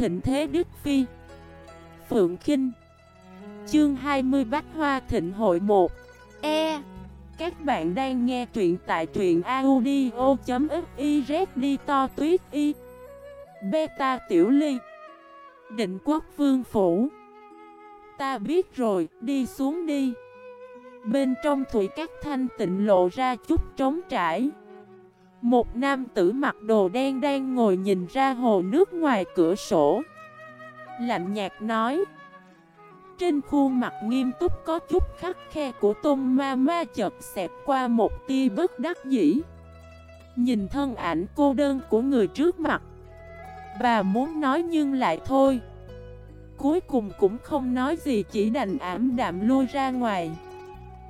thịnh thế Đức Phi. Phượng Kinh. Chương 20 Bách Hoa Thịnh Hội 1 E. Các bạn đang nghe truyện tại truyện audio.xyz đi to tuyết y Beta Tiểu Ly. Định Quốc Vương Phủ. Ta biết rồi, đi xuống đi. Bên trong thủy các thanh tịnh lộ ra chút trống trải. Một nam tử mặc đồ đen đang ngồi nhìn ra hồ nước ngoài cửa sổ. Lạnh nhạt nói, Trên khuôn mặt nghiêm túc có chút khắc khe của tôn ma ma chợt xẹp qua một tia bất đắc dĩ. Nhìn thân ảnh cô đơn của người trước mặt, Bà muốn nói nhưng lại thôi. Cuối cùng cũng không nói gì, chỉ đành ảm đạm lui ra ngoài.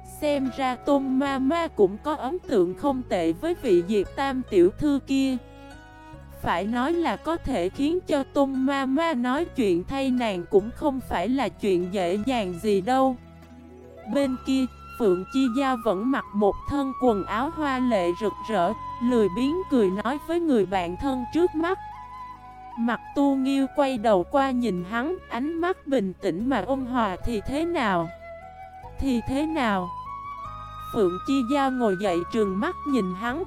Xem ra Tôn Ma Ma cũng có ấn tượng không tệ với vị Diệp Tam tiểu thư kia. Phải nói là có thể khiến cho Tôn Ma Ma nói chuyện thay nàng cũng không phải là chuyện dễ dàng gì đâu. Bên kia, Phượng Chi gia vẫn mặc một thân quần áo hoa lệ rực rỡ Lười biến cười nói với người bạn thân trước mắt. Mặt tu nghiêu quay đầu qua nhìn hắn Ánh mắt bình tĩnh mà ôn hòa thì thế nào? Thì thế nào? Phượng Chi Giao ngồi dậy trường mắt nhìn hắn.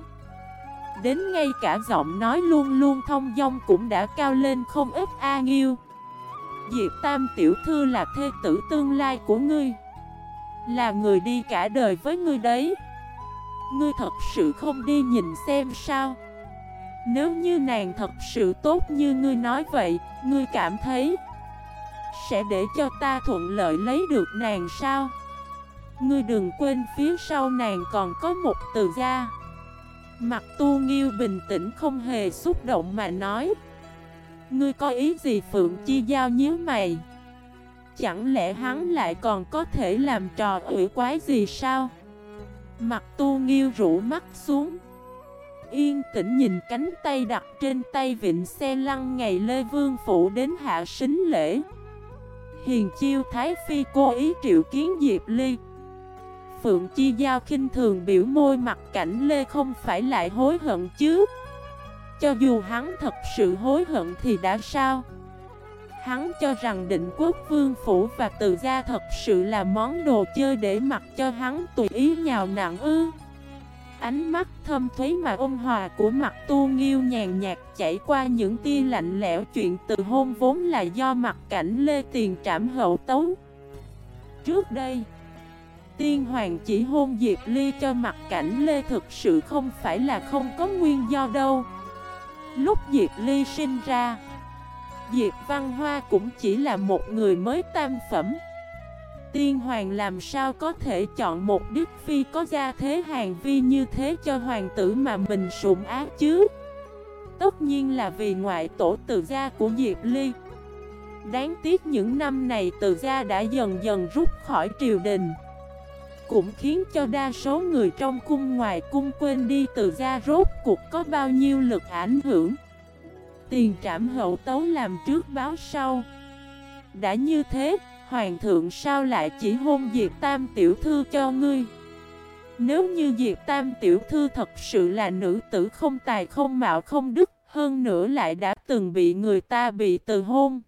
Đến ngay cả giọng nói luôn luôn thông dong cũng đã cao lên không ít, A Nghiêu, Diệp Tam Tiểu Thư là thê tử tương lai của ngươi, Là người đi cả đời với ngươi đấy. Ngươi thật sự không đi nhìn xem sao? Nếu như nàng thật sự tốt như ngươi nói vậy, Ngươi cảm thấy Sẽ để cho ta thuận lợi lấy được nàng sao? Ngươi đừng quên phía sau nàng còn có một từ gia. Mặt tu nghiêu bình tĩnh không hề xúc động mà nói, Ngươi có ý gì Phượng Chi Giao nhíu mày? Chẳng lẽ hắn lại còn có thể làm trò ủy quái gì sao? Mặt tu nghiêu rũ mắt xuống, Yên tĩnh nhìn cánh tay đặt trên tay vịnh xe lăn ngày Lê Vương Phủ đến hạ sính lễ. Hiền chiêu Thái Phi cố ý triệu kiến Diệp Ly. Phượng Chi Giao khinh thường biểu môi mặt cảnh Lê không phải lại hối hận chứ? Cho dù hắn thật sự hối hận thì đã sao? Hắn cho rằng định quốc vương phủ và từ gia thật sự là món đồ chơi để mặc cho hắn tùy ý nhào nặng ư? Ánh mắt thâm thúy mà ôn hòa của mặt tu nghiêu nhàn nhạt chảy qua những tia lạnh lẽo chuyện từ hôn vốn là do mặt cảnh lê tiền trảm hậu tấu. Trước đây Tiên hoàng chỉ hôn Diệp Ly cho mặt cảnh Lê thực sự không phải là không có nguyên do đâu. Lúc Diệp Ly sinh ra, Diệp Văn Hoa cũng chỉ là một người mới tam phẩm. Tiên hoàng làm sao có thể chọn một đức phi có gia thế hàng vi như thế cho hoàng tử mà mình sủng ác chứ? Tất nhiên là vì ngoại tổ từ gia của Diệp Ly. Đáng tiếc những năm này từ gia đã dần dần rút khỏi triều đình cũng khiến cho đa số người trong cung ngoài cung quên đi từ gia rốt cuộc có bao nhiêu lực ảnh hưởng. Tiền trảm hậu tấu làm trước báo sau. Đã như thế, hoàng thượng sao lại chỉ hôn Diệp Tam tiểu thư cho ngươi? Nếu như Diệp Tam tiểu thư thật sự là nữ tử không tài không mạo không đức, hơn nữa lại đã từng bị người ta bị từ hôn.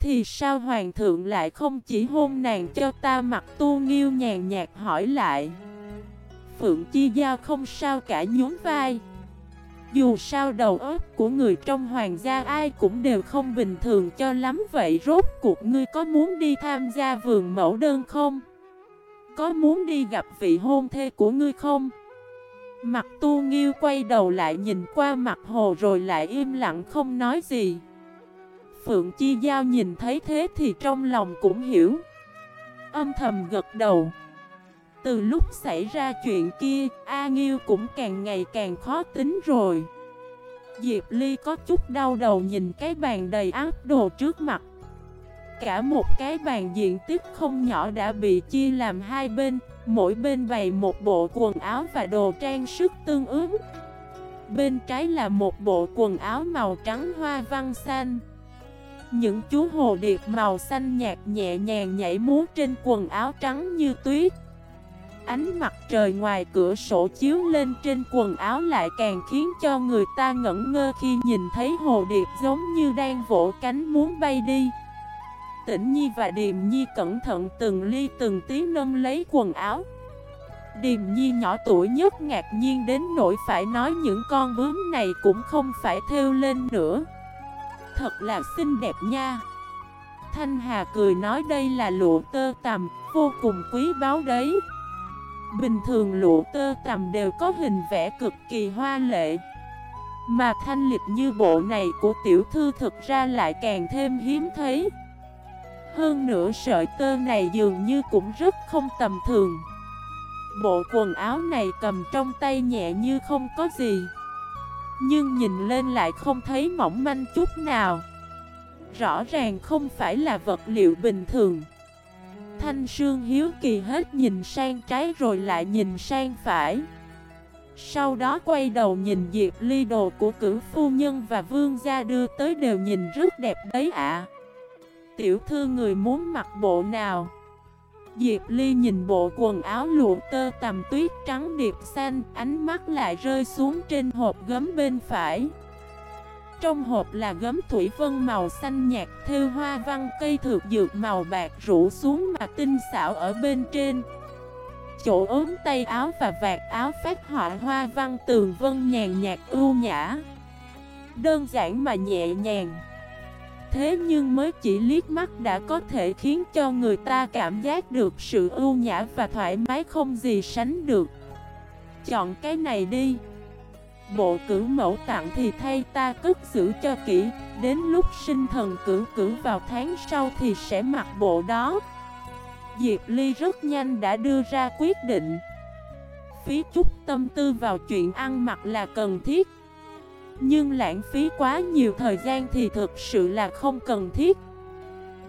Thì sao hoàng thượng lại không chỉ hôn nàng cho ta mặc tu nghiêu nhàn nhạt hỏi lại Phượng Chi Giao không sao cả nhún vai Dù sao đầu óc của người trong hoàng gia ai cũng đều không bình thường cho lắm, vậy Rốt cuộc ngươi có muốn đi tham gia vườn mẫu đơn không? Có muốn đi gặp vị hôn thê của ngươi không? Mặt tu nghiêu quay đầu lại nhìn qua mặt hồ rồi lại im lặng không nói gì Phượng Chi Giao nhìn thấy thế thì trong lòng cũng hiểu. Âm thầm gật đầu. Từ lúc xảy ra chuyện kia, A Nghiêu cũng càng ngày càng khó tính rồi. Diệp Ly có chút đau đầu nhìn cái bàn đầy áp đồ trước mặt. Cả một cái bàn diện tích không nhỏ đã bị chia làm hai bên, Mỗi bên bày một bộ quần áo và đồ trang sức tương ứng. Bên trái là một bộ quần áo màu trắng hoa văn xanh những chú hồ điệp màu xanh nhạt nhẹ nhàng nhảy múa trên quần áo trắng như tuyết Ánh mặt trời ngoài cửa sổ chiếu lên trên quần áo lại càng khiến cho người ta ngẩn ngơ khi nhìn thấy hồ điệp giống như đang vỗ cánh muốn bay đi. Tĩnh Nhi và Điềm Nhi cẩn thận từng ly từng tí nâng lấy quần áo. Điềm Nhi nhỏ tuổi nhất ngạc nhiên đến nỗi phải nói những con bướm này cũng không phải theo lên nữa. Thật là xinh đẹp nha. Thanh Hà cười nói đây là lụa tơ tằm, vô cùng quý báu đấy. Bình thường lụa tơ tằm đều có hình vẽ cực kỳ hoa lệ Mà thanh lịch như bộ này của tiểu thư thực ra lại càng thêm hiếm thấy Hơn nữa sợi tơ này dường như cũng rất không tầm thường Bộ quần áo này cầm trong tay nhẹ như không có gì nhưng nhìn lên lại không thấy mỏng manh chút nào. Rõ ràng không phải là vật liệu bình thường. Thanh Sương hiếu kỳ hết nhìn sang trái rồi lại nhìn sang phải. Sau đó quay đầu nhìn Diệp Ly đồ của cử phu nhân và vương gia đưa tới đều nhìn rất đẹp đấy ạ. Tiểu thư người muốn mặc bộ nào? Diệp Ly nhìn bộ quần áo lụa tơ tầm tuyết trắng điệp xanh, Ánh mắt lại rơi xuống trên hộp gấm bên phải. Trong hộp là gấm thủy vân màu xanh nhạt theo hoa văn, cây thược dược màu bạc rủ xuống mà tinh xảo ở bên trên. Chỗ ốm tay áo và vạt áo phát họa hoa văn tường vân nhàn nhạt ưu nhã. Đơn giản mà nhẹ nhàng. Thế nhưng mới chỉ liếc mắt đã có thể khiến cho người ta cảm giác được sự ưu nhã và thoải mái không gì sánh được. Chọn cái này đi. Bộ cử mẫu tặng thì thay ta cất giữ cho kỹ. Đến lúc sinh thần cử cử vào tháng sau thì sẽ mặc bộ đó. Diệp Ly rất nhanh đã đưa ra quyết định. Phí chút tâm tư vào chuyện ăn mặc là cần thiết. Nhưng lãng phí quá nhiều thời gian thì thực sự là không cần thiết.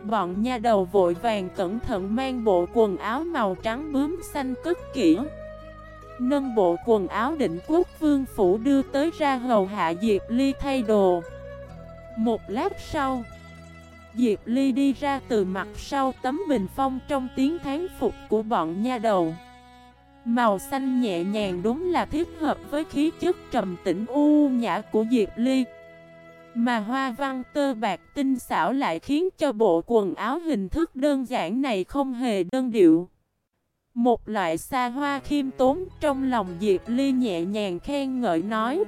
Bọn nha đầu vội vàng cẩn thận mang bộ quần áo màu trắng bướm xanh cất kỹ. Nâng bộ quần áo định quốc vương phủ đưa tới ra hầu hạ Diệp Ly thay đồ. Một lát sau, Diệp Ly đi ra từ mặt sau tấm bình phong trong tiếng tháng phục của bọn nha đầu. Màu xanh nhẹ nhàng đúng là thiết hợp với khí chất trầm tĩnh u nhã của Diệp Ly. Mà hoa văn tơ bạc tinh xảo lại khiến cho bộ quần áo hình thức đơn giản này không hề đơn điệu. Một loại xa hoa khiêm tốn trong lòng Diệp Ly nhẹ nhàng khen ngợi nói,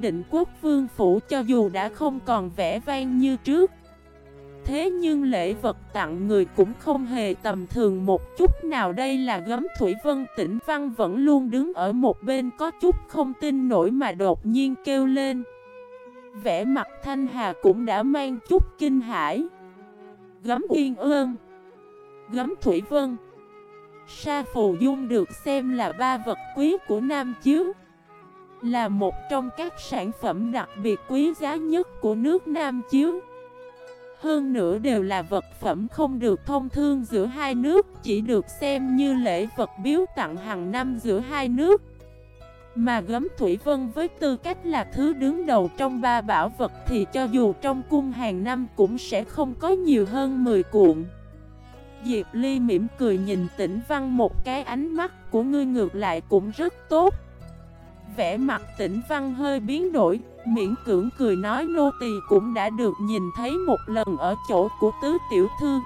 Định quốc vương phủ cho dù đã không còn vẻ vang như trước Thế nhưng lễ vật tặng người cũng không hề tầm thường một chút nào. Đây là gấm Thủy Vân Tĩnh Văn vẫn luôn đứng ở một bên, có chút không tin nổi mà đột nhiên kêu lên. Vẻ mặt Thanh Hà cũng đã mang chút kinh hãi. Gấm Yên Ương, Gấm Thủy Vân. Sa Phù Dung được xem là ba vật quý của Nam Chiếu. Là một trong các sản phẩm đặc biệt quý giá nhất của nước Nam Chiếu. Hơn nữa đều là vật phẩm không được thông thương giữa hai nước, Chỉ được xem như lễ vật biếu tặng hàng năm giữa hai nước. Mà gấm Thủy Vân với tư cách là thứ đứng đầu trong ba bảo vật Thì cho dù trong cung hàng năm cũng sẽ không có nhiều hơn 10 cuộn. Diệp Ly mỉm cười nhìn tĩnh văn một cái ánh mắt của ngươi ngược lại cũng rất tốt. Vẻ mặt tĩnh văn hơi biến đổi, Miễn cưỡng cười nói nô tỳ cũng đã được nhìn thấy một lần ở chỗ của tứ tiểu thư.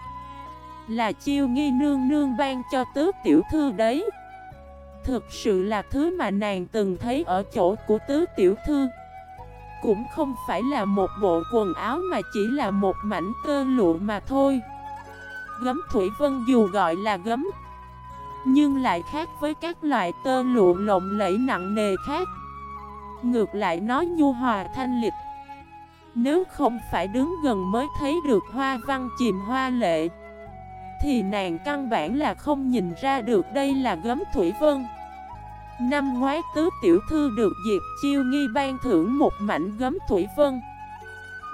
Là chiêu nghi nương nương ban cho tứ tiểu thư đấy. Thực sự là thứ mà nàng từng thấy ở chỗ của tứ tiểu thư. Cũng không phải là một bộ quần áo mà chỉ là một mảnh tơ lụa mà thôi. Gấm thủy vân dù gọi là gấm nhưng lại khác với các loại tơ lụa lộng lẫy nặng nề khác. Ngược lại nó nhu hòa thanh lịch. Nếu không phải đứng gần mới thấy được hoa văn chìm hoa lệ, Thì nàng căn bản là không nhìn ra được đây là gấm thủy vân. Năm ngoái tứ tiểu thư được Diệp Chiêu Nghi ban thưởng một mảnh gấm thủy vân.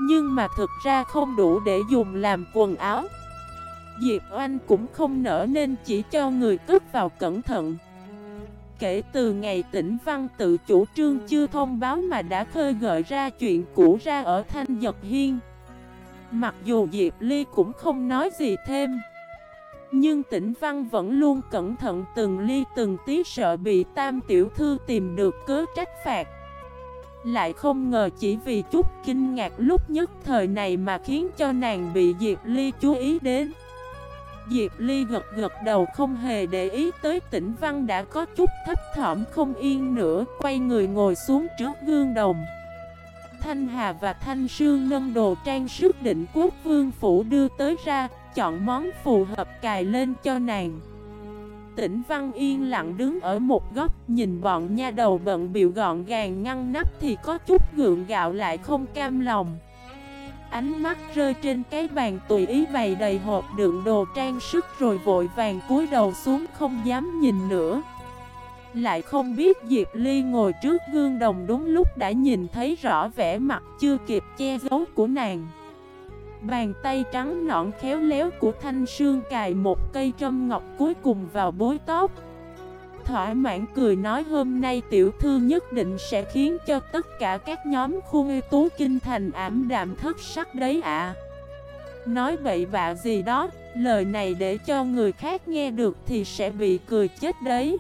Nhưng mà thực ra không đủ để dùng làm quần áo. Diệp Oanh cũng không nở nên chỉ cho người cất vào cẩn thận. Kể từ ngày tỉnh văn tự chủ trương chưa thông báo mà đã khơi gợi ra chuyện cũ ra ở Thanh Giật Hiên. Mặc dù Diệp Ly cũng không nói gì thêm, Nhưng tỉnh Văn vẫn luôn cẩn thận từng ly từng tí sợ bị tam tiểu thư tìm được cớ trách phạt. Lại không ngờ chỉ vì chút kinh ngạc lúc nhất thời này mà khiến cho nàng bị Diệp Ly chú ý đến. Diệp Ly gật gật đầu không hề để ý tới tỉnh Văn đã có chút thấp thỏm không yên nữa, Quay người ngồi xuống trước gương đồng. Thanh Hà và Thanh Sương nâng đồ trang sức định quốc vương phủ đưa tới ra, Chọn món phù hợp cài lên cho nàng. Tỉnh Văn yên lặng đứng ở một góc, Nhìn bọn nha đầu bận biểu gọn gàng ngăn nắp Thì có chút gượng gạo lại không cam lòng. Ánh mắt rơi trên cái bàn tùy ý bày đầy hộp đựng đồ trang sức Rồi vội vàng cúi đầu xuống không dám nhìn nữa. Lại không biết Diệp Ly ngồi trước gương đồng đúng lúc đã nhìn thấy rõ vẻ mặt chưa kịp che giấu của nàng. Bàn tay trắng nõn khéo léo của Thanh Sương cài một cây trâm ngọc cuối cùng vào bối tóc. Thỏa mãn cười nói hôm nay tiểu thư nhất định sẽ khiến cho tất cả các nhóm khu ưu tú kinh thành ảm đạm thất sắc đấy ạ Nói bậy bạ gì đó, lời này để cho người khác nghe được thì sẽ bị cười chết đấy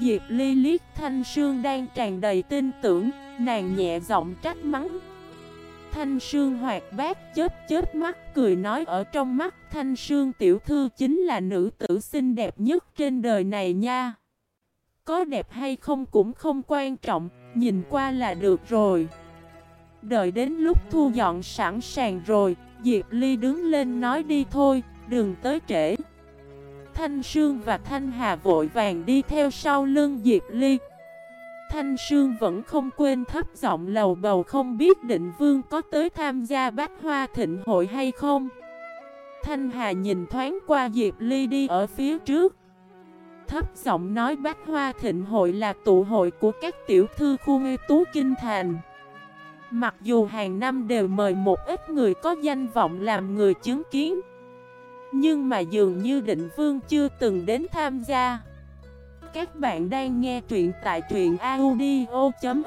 Diệp Ly liếc Thanh Sương đang tràn đầy tin tưởng, nàng nhẹ giọng trách mắng. Thanh Sương hoạt bát chớp chớp mắt cười nói ở trong mắt Thanh Sương tiểu thư chính là nữ tử xinh đẹp nhất trên đời này nha. Có đẹp hay không cũng không quan trọng, nhìn qua là được rồi. Đợi đến lúc thu dọn sẵn sàng rồi, Diệp Ly đứng lên nói đi thôi, đừng tới trễ. Thanh Sương và Thanh Hà vội vàng đi theo sau lưng Diệp Ly Thanh Sương vẫn không quên thấp giọng lầu bầu không biết định vương có tới tham gia bách hoa thịnh hội hay không Thanh Hà nhìn thoáng qua Diệp Ly đi ở phía trước Thấp giọng nói bách hoa thịnh hội là tụ hội của các tiểu thư khu ngư tú kinh thành. Mặc dù hàng năm đều mời một ít người có danh vọng làm người chứng kiến, nhưng mà dường như định vương chưa từng đến tham gia. Các bạn đang nghe truyện tại truyện audio.fif